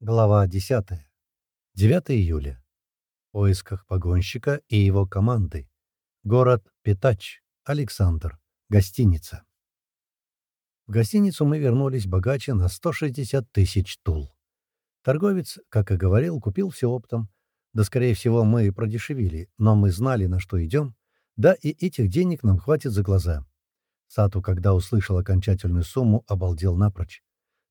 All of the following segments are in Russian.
Глава 10. 9 июля. В поисках погонщика и его команды. Город Питач. Александр. Гостиница. В гостиницу мы вернулись богаче на 160 тысяч тул. Торговец, как и говорил, купил все оптом. Да, скорее всего, мы и продешевили, но мы знали, на что идем. Да, и этих денег нам хватит за глаза. Сату, когда услышал окончательную сумму, обалдел напрочь.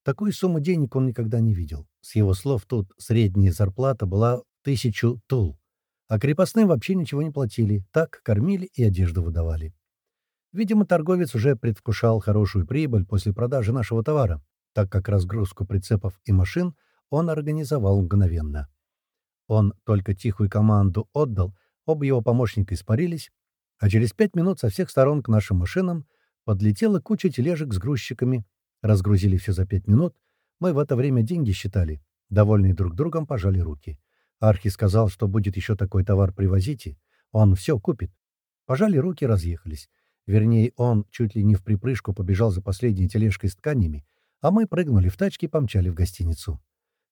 Такой суммы денег он никогда не видел. С его слов, тут средняя зарплата была тысячу тул. А крепостным вообще ничего не платили, так кормили и одежду выдавали. Видимо, торговец уже предвкушал хорошую прибыль после продажи нашего товара, так как разгрузку прицепов и машин он организовал мгновенно. Он только тихую команду отдал, оба его помощника испарились, а через пять минут со всех сторон к нашим машинам подлетела куча тележек с грузчиками, Разгрузили все за пять минут. Мы в это время деньги считали. Довольные друг другом пожали руки. Архи сказал, что будет еще такой товар привозите. Он все купит. Пожали руки, разъехались. Вернее, он чуть ли не в припрыжку побежал за последней тележкой с тканями, а мы прыгнули в тачки и помчали в гостиницу.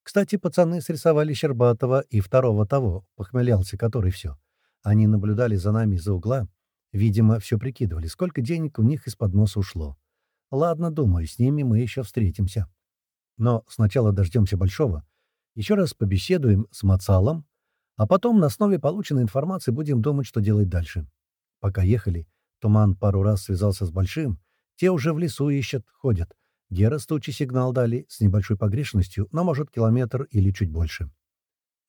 Кстати, пацаны срисовали Щербатова и второго того, похмелялся который все. Они наблюдали за нами из-за угла. Видимо, все прикидывали, сколько денег у них из-под носа ушло. Ладно, думаю, с ними мы еще встретимся. Но сначала дождемся Большого, еще раз побеседуем с Мацалом, а потом на основе полученной информации будем думать, что делать дальше. Пока ехали, Туман пару раз связался с Большим, те уже в лесу ищут, ходят. Гера стучий сигнал дали с небольшой погрешностью, но, может, километр или чуть больше.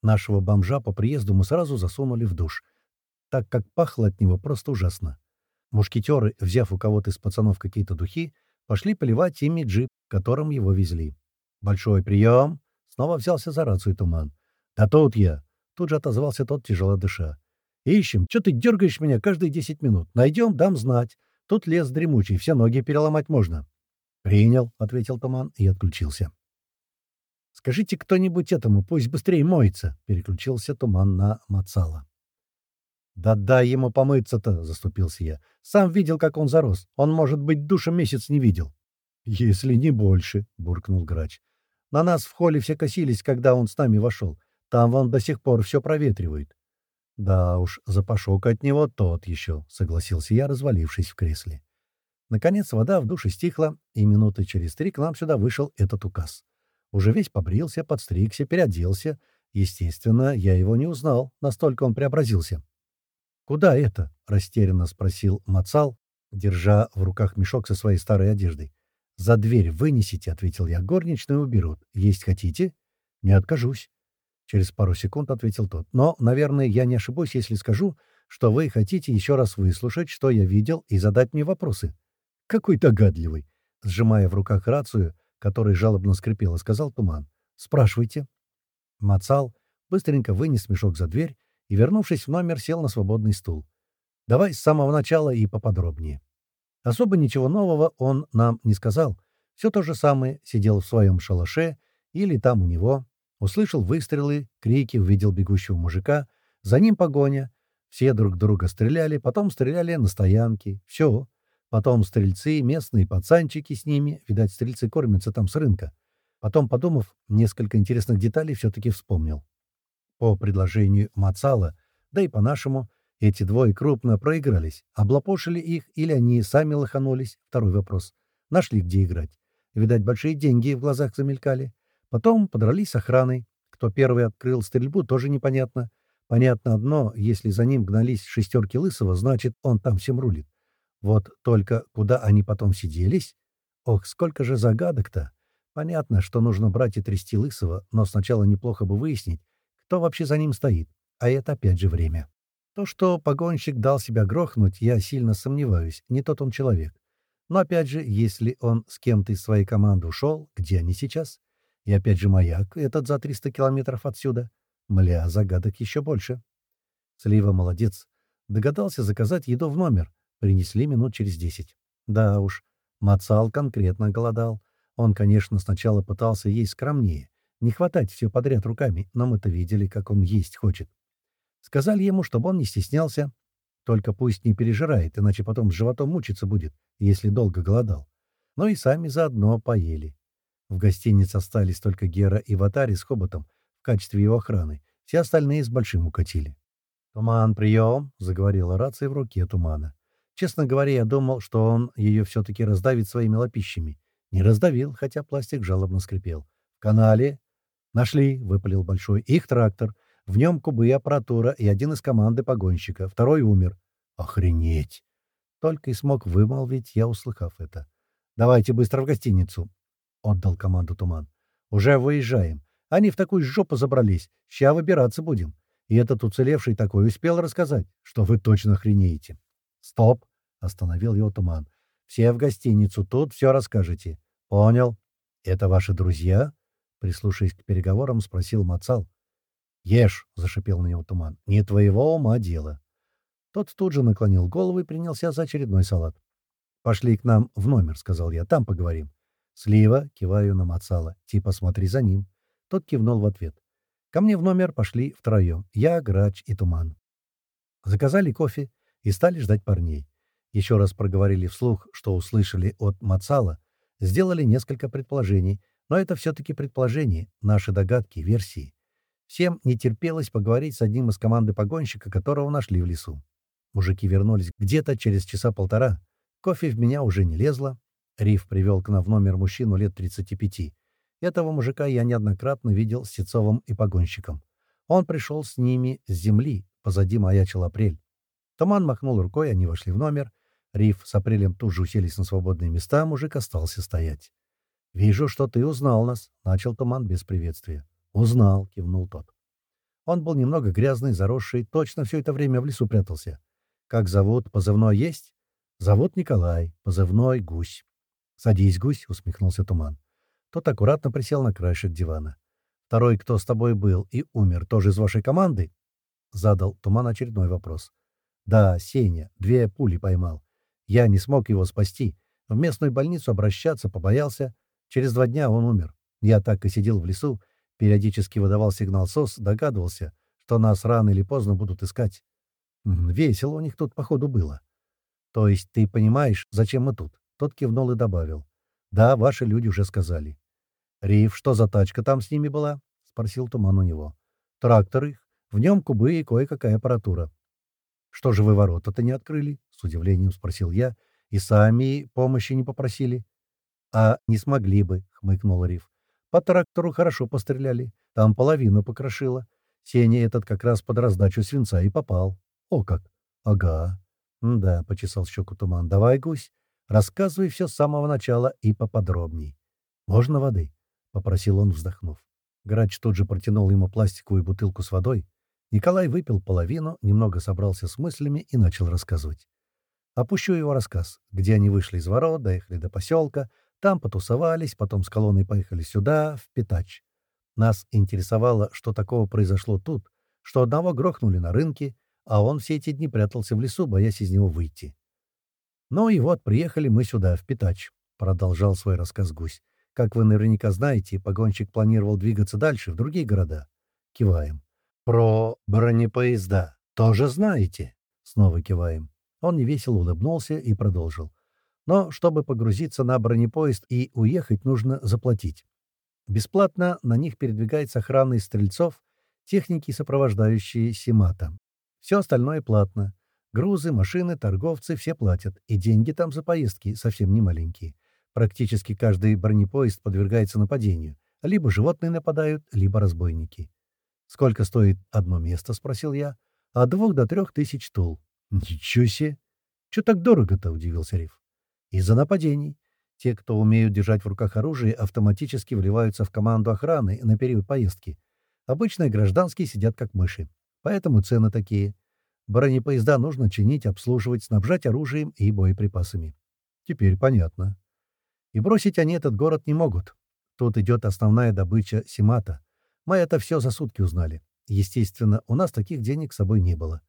Нашего бомжа по приезду мы сразу засунули в душ, так как пахло от него просто ужасно. Мушкетеры, взяв у кого-то из пацанов какие-то духи, Пошли поливать ими джип, которым его везли. «Большой прием!» Снова взялся за рацию туман. «Да тут я!» Тут же отозвался тот, тяжело дыша. «Ищем. Че ты дергаешь меня каждые десять минут? Найдем, дам знать. Тут лес дремучий, все ноги переломать можно». «Принял», — ответил туман и отключился. «Скажите кто-нибудь этому, пусть быстрее моется», — переключился туман на Мацала. «Да дай ему помыться-то!» — заступился я. «Сам видел, как он зарос. Он, может быть, душа месяц не видел». «Если не больше», — буркнул грач. «На нас в холле все косились, когда он с нами вошел. Там он до сих пор все проветривает». «Да уж, запашок от него тот еще», — согласился я, развалившись в кресле. Наконец вода в душе стихла, и минуты через три к нам сюда вышел этот указ. Уже весь побрился, подстригся, переоделся. Естественно, я его не узнал, настолько он преобразился. «Куда это?» — растерянно спросил Мацал, держа в руках мешок со своей старой одеждой. «За дверь вынесите», — ответил я. «Горничные уберут. Есть хотите?» «Не откажусь». Через пару секунд ответил тот. «Но, наверное, я не ошибусь, если скажу, что вы хотите еще раз выслушать, что я видел, и задать мне вопросы». «Какой догадливый!» Сжимая в руках рацию, которой жалобно скрипела, сказал Туман. «Спрашивайте». Мацал быстренько вынес мешок за дверь и, вернувшись в номер, сел на свободный стул. «Давай с самого начала и поподробнее». Особо ничего нового он нам не сказал. Все то же самое, сидел в своем шалаше или там у него. Услышал выстрелы, крики, увидел бегущего мужика. За ним погоня. Все друг друга стреляли, потом стреляли на стоянке. Все. Потом стрельцы, местные пацанчики с ними. Видать, стрельцы кормятся там с рынка. Потом, подумав, несколько интересных деталей все-таки вспомнил. По предложению Мацала, да и по-нашему, эти двое крупно проигрались. Облапошили их или они сами лоханулись? Второй вопрос. Нашли, где играть. Видать, большие деньги в глазах замелькали. Потом подрались с охраной. Кто первый открыл стрельбу, тоже непонятно. Понятно одно, если за ним гнались шестерки Лысого, значит, он там всем рулит. Вот только куда они потом сиделись? Ох, сколько же загадок-то! Понятно, что нужно брать и трясти Лысого, но сначала неплохо бы выяснить, кто вообще за ним стоит. А это опять же время. То, что погонщик дал себя грохнуть, я сильно сомневаюсь, не тот он человек. Но опять же, если он с кем-то из своей команды ушел, где они сейчас? И опять же маяк, этот за 300 километров отсюда. Мля, загадок еще больше. Слива молодец. Догадался заказать еду в номер. Принесли минут через десять. Да уж, Мацал конкретно голодал. Он, конечно, сначала пытался есть скромнее, не хватать все подряд руками, но мы-то видели, как он есть хочет. Сказали ему, чтобы он не стеснялся, только пусть не пережирает, иначе потом с животом мучиться будет, если долго голодал. Но и сами заодно поели. В гостинице остались только Гера и Ватари с Хоботом в качестве его охраны. Все остальные с Большим укатили. «Туман, прием!» — заговорила рация в руке Тумана. Честно говоря, я думал, что он ее все-таки раздавит своими лопищами. Не раздавил, хотя пластик жалобно скрипел. «В канале?» «Нашли», — выпалил Большой. «Их трактор. В нем кубы аппаратура, и один из команды погонщика. Второй умер». «Охренеть!» Только и смог вымолвить я, услыхав это. «Давайте быстро в гостиницу», — отдал команду Туман. «Уже выезжаем. Они в такую жопу забрались. Ща выбираться будем. И этот уцелевший такой успел рассказать, что вы точно охренеете». «Стоп!» — остановил его Туман. «Все в гостиницу, тут все расскажете». «Понял. Это ваши друзья?» Прислушаясь к переговорам, спросил Мацал. «Ешь!» — зашипел на него Туман. «Не твоего ума дело». Тот тут же наклонил голову и принялся за очередной салат. «Пошли к нам в номер», — сказал я, — «там поговорим». «Слива», — киваю на Мацала, — «типа смотри за ним». Тот кивнул в ответ. Ко мне в номер пошли втроем. Я, Грач и Туман. Заказали кофе и стали ждать парней. Еще раз проговорили вслух, что услышали от Мацала, сделали несколько предположений, но это все-таки предположения, наши догадки, версии. Всем не терпелось поговорить с одним из команды погонщика, которого нашли в лесу. Мужики вернулись где-то через часа полтора. Кофе в меня уже не лезло. Риф привел к нам в номер мужчину лет 35. Этого мужика я неоднократно видел с Сецовым и погонщиком. Он пришел с ними с земли, позади маячил апрель. Туман махнул рукой, они вошли в номер. Риф с апрелем тут же уселись на свободные места, мужик остался стоять. «Вижу, что ты узнал нас», — начал Туман без приветствия. «Узнал», — кивнул тот. Он был немного грязный, заросший, точно все это время в лесу прятался. «Как зовут? Позывной есть?» «Зовут Николай. Позывной — Гусь». «Садись, Гусь», — усмехнулся Туман. Тот аккуратно присел на краешек дивана. «Второй, кто с тобой был и умер, тоже из вашей команды?» Задал Туман очередной вопрос. «Да, Сеня. Две пули поймал. Я не смог его спасти. В местную больницу обращаться побоялся. Через два дня он умер. Я так и сидел в лесу, периодически выдавал сигнал СОС, догадывался, что нас рано или поздно будут искать. Весело у них тут, походу, было. То есть ты понимаешь, зачем мы тут? Тот кивнул и добавил. Да, ваши люди уже сказали. «Риф, что за тачка там с ними была?» — спросил Туман у него. «Трактор их. В нем кубы и кое-какая аппаратура». «Что же вы ворота-то не открыли?» — с удивлением спросил я. «И сами помощи не попросили?» «А не смогли бы», — хмыкнул Риф. «По трактору хорошо постреляли. Там половину покрошило. Сеня этот как раз под раздачу свинца и попал». «О как!» «Ага». «Да», — почесал щеку Туман. «Давай, гусь, рассказывай все с самого начала и поподробней». «Можно воды?» попросил он, вздохнув. Грач тут же протянул ему пластиковую бутылку с водой. Николай выпил половину, немного собрался с мыслями и начал рассказывать. Опущу его рассказ, где они вышли из ворот, доехали до поселка, там потусовались, потом с колонной поехали сюда, в Питач. Нас интересовало, что такого произошло тут, что одного грохнули на рынке, а он все эти дни прятался в лесу, боясь из него выйти. «Ну и вот, приехали мы сюда, в Питач», — продолжал свой рассказ Гусь. Как вы наверняка знаете, погонщик планировал двигаться дальше, в другие города. Киваем. Про бронепоезда тоже знаете? Снова киваем. Он невесело улыбнулся и продолжил. Но чтобы погрузиться на бронепоезд и уехать, нужно заплатить. Бесплатно на них передвигается охрана из стрельцов, техники, сопровождающие Симата. Все остальное платно. Грузы, машины, торговцы — все платят. И деньги там за поездки совсем не маленькие. Практически каждый бронепоезд подвергается нападению. Либо животные нападают, либо разбойники. «Сколько стоит одно место?» — спросил я. «От двух до трех тысяч тул». «Ничего себе! Чё так дорого-то?» — удивился Риф. «Из-за нападений. Те, кто умеют держать в руках оружие, автоматически вливаются в команду охраны на период поездки. Обычные гражданские сидят как мыши. Поэтому цены такие. Бронепоезда нужно чинить, обслуживать, снабжать оружием и боеприпасами. Теперь понятно. И бросить они этот город не могут. Тут идет основная добыча Симата. Мы это все за сутки узнали. Естественно, у нас таких денег с собой не было.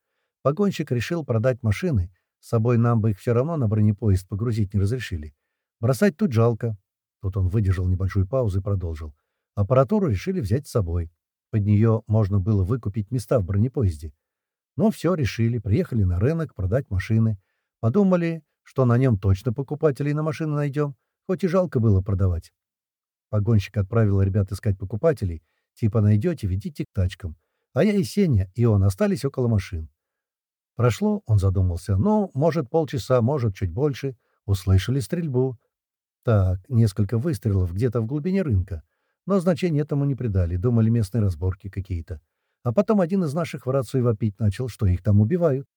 Погонщик решил продать машины. С собой нам бы их все равно на бронепоезд погрузить не разрешили. Бросать тут жалко. Тут он выдержал небольшую паузу и продолжил. Аппаратуру решили взять с собой. Под нее можно было выкупить места в бронепоезде. Но все решили, приехали на рынок продать машины. Подумали, что на нем точно покупателей на машины найдем хоть и жалко было продавать. Погонщик отправил ребят искать покупателей. Типа найдете, ведите к тачкам. А я и Сеня, и он остались около машин. Прошло, он задумался, ну, может, полчаса, может, чуть больше. Услышали стрельбу. Так, несколько выстрелов где-то в глубине рынка. Но значения этому не придали, думали местные разборки какие-то. А потом один из наших в рацию вопить начал, что их там убивают.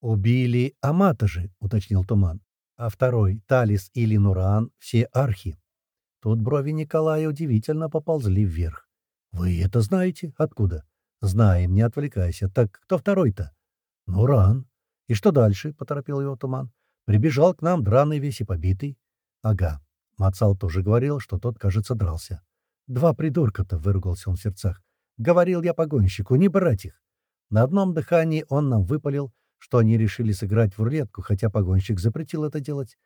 «Убили Амата же», — уточнил Туман. А второй, Талис или Нуран, все архи. Тут брови Николая удивительно поползли вверх. «Вы это знаете? Откуда?» «Знаем, не отвлекайся. Так кто второй-то?» «Нуран». «И что дальше?» — поторопил его Туман. «Прибежал к нам драный весь и побитый». «Ага». Мацал тоже говорил, что тот, кажется, дрался. «Два придурка-то!» — выругался он в сердцах. «Говорил я погонщику, не брать их!» На одном дыхании он нам выпалил, что они решили сыграть в рулетку, хотя погонщик запретил это делать.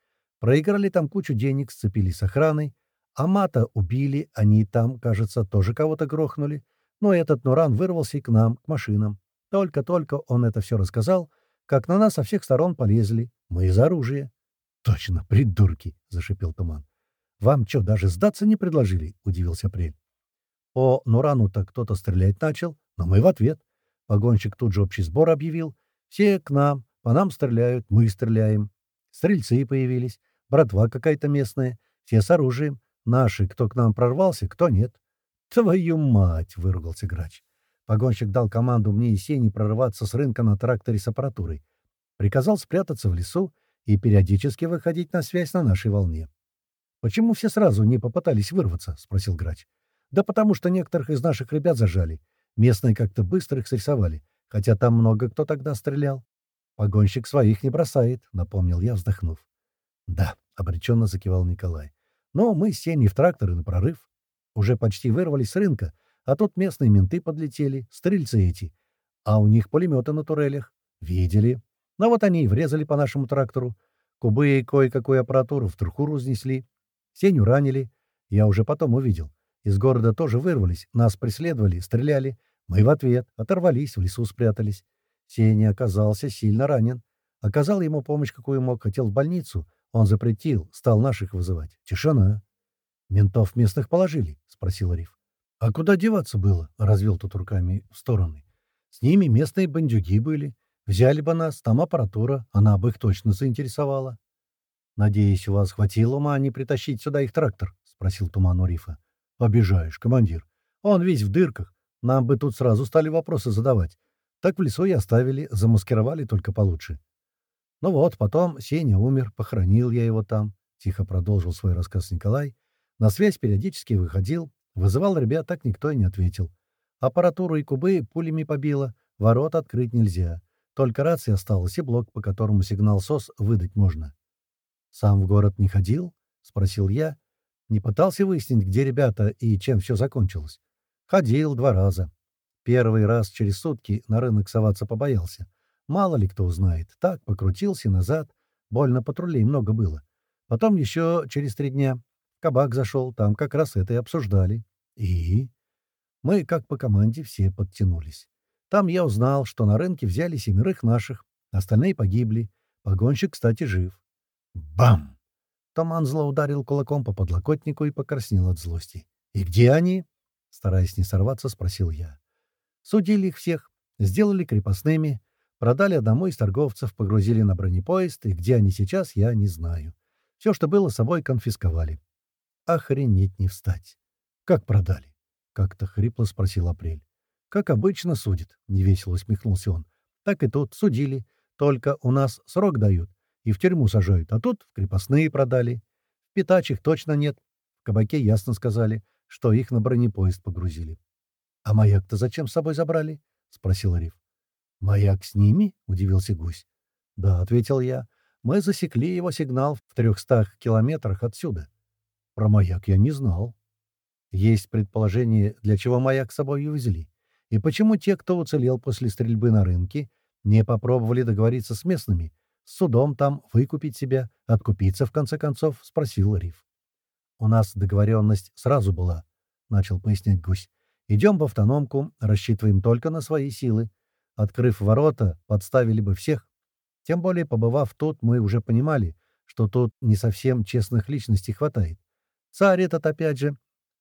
Проиграли там кучу денег, сцепились с охраной. А мата убили, они там, кажется, тоже кого-то грохнули. Но этот Нуран вырвался и к нам, к машинам. Только-только он это все рассказал, как на нас со всех сторон полезли. Мы из оружия. — Точно, придурки! — зашипел Туман. «Вам что, даже сдаться не предложили?» — удивился Апрель. По Нурану-то кто-то стрелять начал, но мы в ответ. Погонщик тут же общий сбор объявил. Все к нам, по нам стреляют, мы стреляем. Стрельцы появились, братва какая-то местная, все с оружием. Наши, кто к нам прорвался, кто нет. «Твою мать!» — выругался грач. Погонщик дал команду мне и Сене прорываться с рынка на тракторе с аппаратурой. Приказал спрятаться в лесу и периодически выходить на связь на нашей волне. «Почему все сразу не попытались вырваться?» — спросил грач. «Да потому что некоторых из наших ребят зажали. Местные как-то быстро их срисовали, хотя там много кто тогда стрелял. Погонщик своих не бросает», — напомнил я, вздохнув. «Да», — обреченно закивал Николай. «Но мы с Сеней в тракторы на прорыв. Уже почти вырвались с рынка, а тут местные менты подлетели, стрельцы эти. А у них пулеметы на турелях. Видели. Ну вот они и врезали по нашему трактору. Кубы и кое-какую аппаратуру в труху разнесли. Сеню ранили. Я уже потом увидел. Из города тоже вырвались, нас преследовали, стреляли. Мы в ответ оторвались, в лесу спрятались. Сеня оказался сильно ранен. Оказал ему помощь, какую мог, хотел в больницу. Он запретил, стал наших вызывать. Тишина. «Ментов местных положили?» — спросил Риф. «А куда деваться было?» — развел тут руками в стороны. «С ними местные бандюги были. Взяли бы нас, там аппаратура, она бы их точно заинтересовала». «Надеюсь, у вас хватило ума не притащить сюда их трактор?» — спросил Туман у Рифа. «Обижаешь, командир. Он весь в дырках. Нам бы тут сразу стали вопросы задавать. Так в лесу и оставили, замаскировали только получше». «Ну вот, потом Сеня умер, похоронил я его там», — тихо продолжил свой рассказ Николай. «На связь периодически выходил, вызывал ребят, так никто и не ответил. Аппаратуру и кубы пулями побило, ворот открыть нельзя. Только рация осталась и блок, по которому сигнал СОС выдать можно. «Сам в город не ходил?» — спросил я. Не пытался выяснить, где ребята и чем все закончилось. Ходил два раза. Первый раз через сутки на рынок соваться побоялся. Мало ли кто узнает. Так, покрутился назад. Больно патрулей много было. Потом еще через три дня кабак зашел, там как раз это и обсуждали. И? Мы, как по команде, все подтянулись. Там я узнал, что на рынке взяли семерых наших, остальные погибли. Погонщик, кстати, жив. Бам! Томан зло ударил кулаком по подлокотнику и покраснел от злости. «И где они?» — стараясь не сорваться, спросил я. Судили их всех, сделали крепостными, продали одному из торговцев, погрузили на бронепоезд, и где они сейчас, я не знаю. Все, что было, собой конфисковали. Охренеть не встать. «Как продали?» — как-то хрипло спросил Апрель. «Как обычно судит», — невесело усмехнулся он. «Так и тут судили. Только у нас срок дают и в тюрьму сажают, а тут в крепостные продали. В питачих точно нет. В кабаке ясно сказали, что их на бронепоезд погрузили. — А маяк-то зачем с собой забрали? — спросил Риф. — Маяк с ними? — удивился гусь. — Да, — ответил я. — Мы засекли его сигнал в трехстах километрах отсюда. Про маяк я не знал. Есть предположение, для чего маяк с собой увезли. И почему те, кто уцелел после стрельбы на рынке, не попробовали договориться с местными, с судом там выкупить себя, откупиться, в конце концов?» — спросил Риф. «У нас договоренность сразу была», — начал пояснять гусь. «Идем в автономку, рассчитываем только на свои силы. Открыв ворота, подставили бы всех. Тем более, побывав тут, мы уже понимали, что тут не совсем честных личностей хватает. Царь этот, опять же,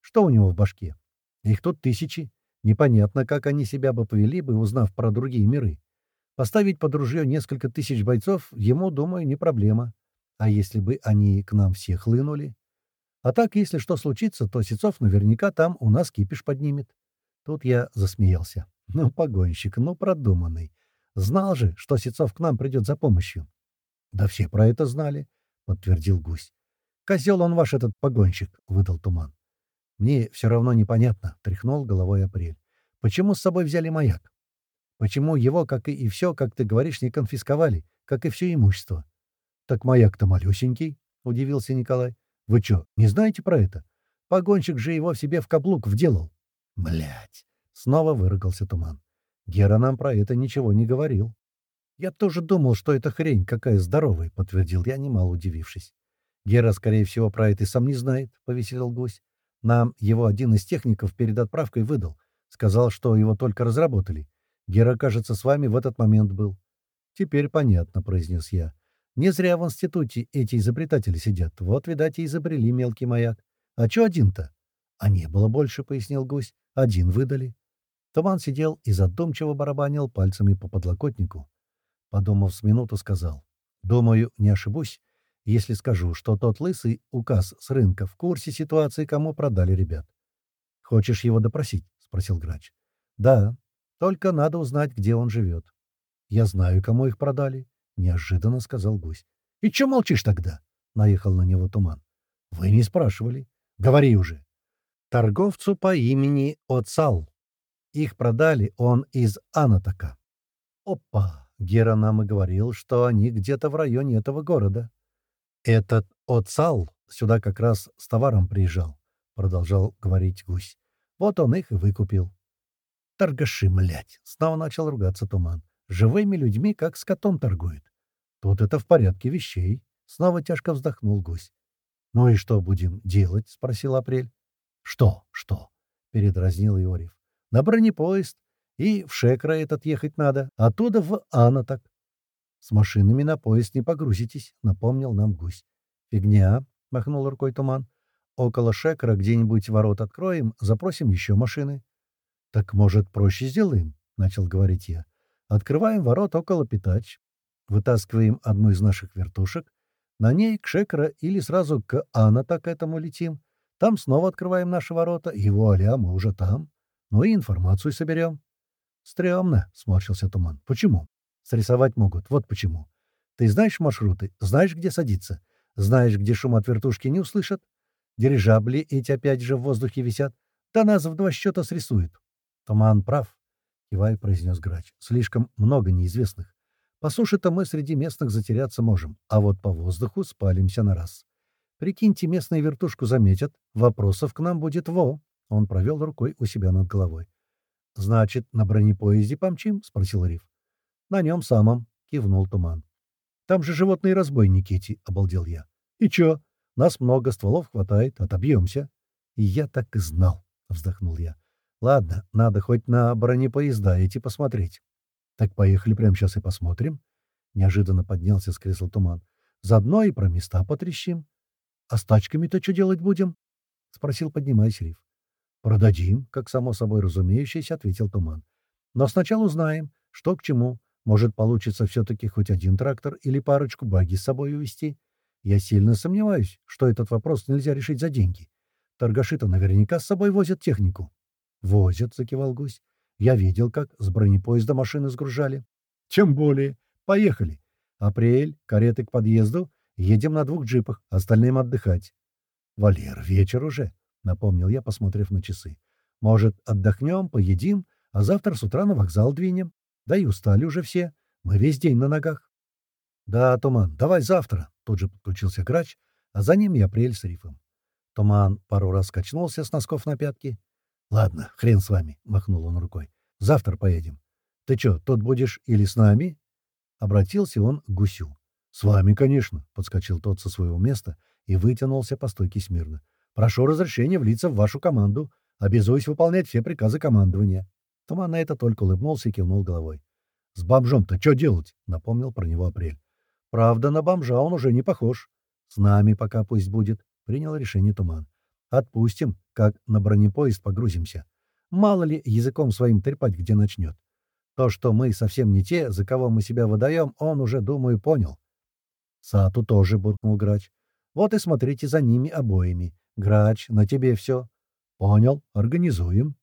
Что у него в башке? Их тут тысячи. Непонятно, как они себя бы повели бы, узнав про другие миры. Поставить под ружье несколько тысяч бойцов ему, думаю, не проблема. А если бы они к нам все хлынули? А так, если что случится, то Сецов наверняка там у нас кипиш поднимет. Тут я засмеялся. Ну, погонщик, ну, продуманный. Знал же, что Сецов к нам придет за помощью. — Да все про это знали, — подтвердил гусь. — Козел он ваш этот погонщик, — выдал туман. Мне все равно непонятно, — тряхнул головой Апрель. Почему с собой взяли маяк? Почему его, как и все, как ты говоришь, не конфисковали, как и все имущество? — Так маяк-то малюсенький, — удивился Николай. — Вы что, не знаете про это? Погонщик же его в себе в каблук вделал. Блять! Снова выругался туман. Гера нам про это ничего не говорил. Я тоже думал, что это хрень какая здоровая, подтвердил я, немало удивившись. Гера, скорее всего, про это и сам не знает, повеселил гусь. Нам его один из техников перед отправкой выдал. Сказал, что его только разработали. Гера, кажется, с вами в этот момент был. Теперь понятно, произнес я. Не зря в институте эти изобретатели сидят. Вот, видать, и изобрели мелкий маяк. А чё один-то? А не было больше, пояснил гусь. Один выдали. Туман сидел и задумчиво барабанил пальцами по подлокотнику. Подумав с минуту, сказал. «Думаю, не ошибусь, если скажу, что тот лысый указ с рынка в курсе ситуации, кому продали ребят». «Хочешь его допросить?» — спросил грач. «Да, только надо узнать, где он живет». «Я знаю, кому их продали», — неожиданно сказал гусь. «И чё молчишь тогда?» — наехал на него туман. «Вы не спрашивали. Говори уже» торговцу по имени Оцал. Их продали он из Анатока. Опа! Гера нам и говорил, что они где-то в районе этого города. Этот Оцал сюда как раз с товаром приезжал, продолжал говорить гусь. Вот он их и выкупил. Торгаши, млять! Снова начал ругаться туман. Живыми людьми, как с котом торгует. Тут это в порядке вещей. Снова тяжко вздохнул гусь. «Ну и что будем делать?» — спросил Апрель. «Что? Что?» — передразнил Иорев. «На бронепоезд. И в Шекра этот ехать надо. Оттуда в Анаток». «С машинами на поезд не погрузитесь», — напомнил нам гусь. «Фигня», — махнул рукой туман. «Около Шекра где-нибудь ворот откроем, запросим еще машины». «Так, может, проще сделаем?» — начал говорить я. «Открываем ворот около Питач, вытаскиваем одну из наших вертушек, на ней к Шекра или сразу к Аната к этому летим, там снова открываем наши ворота, и вуаля, мы уже там. Ну и информацию соберем. Стремно, — сморщился Туман. Почему? Срисовать могут. Вот почему. Ты знаешь маршруты, знаешь, где садиться, знаешь, где шум от вертушки не услышат. Дирижабли эти опять же в воздухе висят. Да нас в два счета срисуют. Туман прав, — кивай произнес грач. Слишком много неизвестных. По суше-то мы среди местных затеряться можем, а вот по воздуху спалимся на раз. Прикиньте, местные вертушку заметят. Вопросов к нам будет во. Он провел рукой у себя над головой. «Значит, на бронепоезде помчим?» — спросил Риф. «На нем самом», — кивнул Туман. «Там же животные разбойники эти», — обалдел я. «И чё? Нас много, стволов хватает, отобьемся». «И я так и знал», — вздохнул я. «Ладно, надо хоть на бронепоезда идти посмотреть». «Так поехали прямо сейчас и посмотрим». Неожиданно поднялся с кресла Туман. «Заодно и про места потрещим. «А с тачками-то что делать будем?» — спросил, поднимаясь Риф. «Продадим», — как само собой разумеющееся, ответил Туман. «Но сначала узнаем, что к чему. Может, получится все-таки хоть один трактор или парочку баги с собой увезти. Я сильно сомневаюсь, что этот вопрос нельзя решить за деньги. Торгаши-то наверняка с собой возят технику». «Возят», — закивал гусь. «Я видел, как с бронепоезда машины сгружали». «Тем более. Поехали. Апрель, кареты к подъезду, Едем на двух джипах, остальным отдыхать. — Валер, вечер уже, — напомнил я, посмотрев на часы. — Может, отдохнем, поедим, а завтра с утра на вокзал двинем? Да и устали уже все. Мы весь день на ногах. — Да, Туман, давай завтра, — тут же подключился грач, а за ним и апрель с рифом. Туман пару раз качнулся с носков на пятки. — Ладно, хрен с вами, — махнул он рукой. — Завтра поедем. — Ты чё, тут будешь или с нами? Обратился он к гусю. «С вами, конечно», — подскочил тот со своего места и вытянулся по стойке смирно. «Прошу разрешения влиться в вашу команду. Обязуюсь выполнять все приказы командования». Туман на это только улыбнулся и кивнул головой. «С бомжом-то что делать?» — напомнил про него Апрель. «Правда, на бомжа он уже не похож. С нами пока пусть будет», — принял решение Туман. «Отпустим, как на бронепоезд погрузимся. Мало ли языком своим трепать где начнет. То, что мы совсем не те, за кого мы себя выдаем, он уже, думаю, понял. Сату тоже буркнул грач. Вот и смотрите за ними обоими. Грач, на тебе все. Понял, организуем.